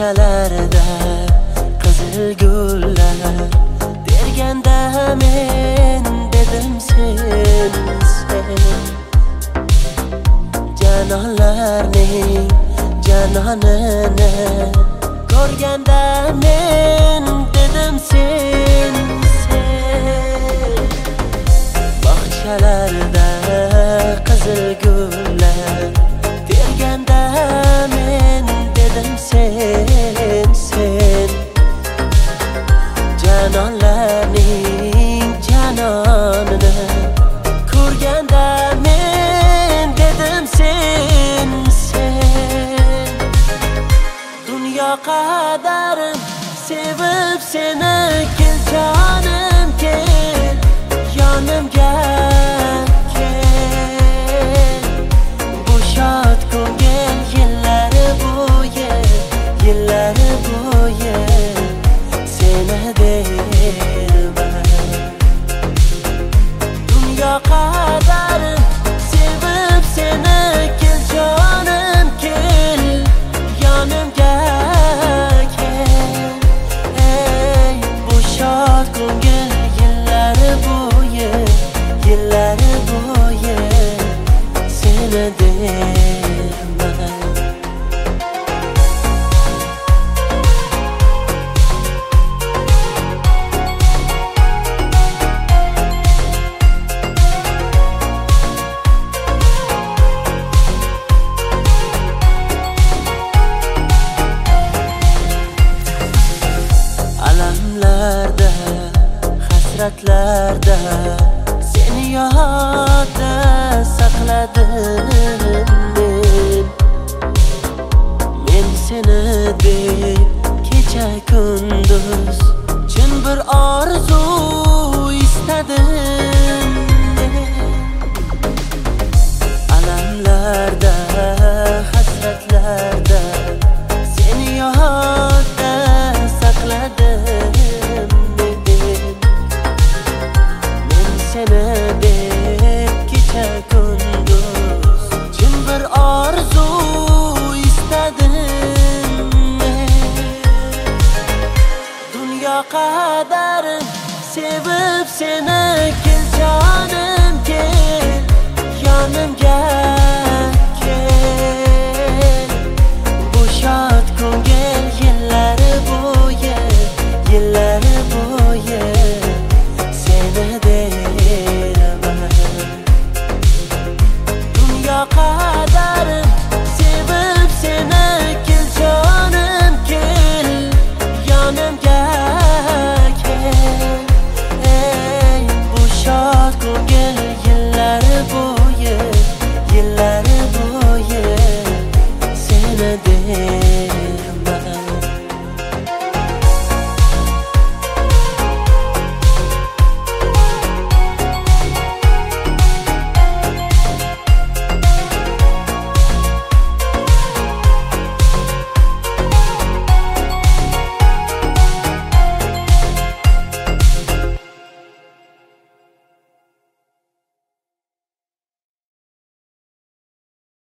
Bahçelerde kızıl güller. Dergen demin dedim sensiz Cananlarning cananını Görgen demin dedim boya seni derman alamlarda hasratlarda değil Keçe gündüz Çün bir arzu sevip seni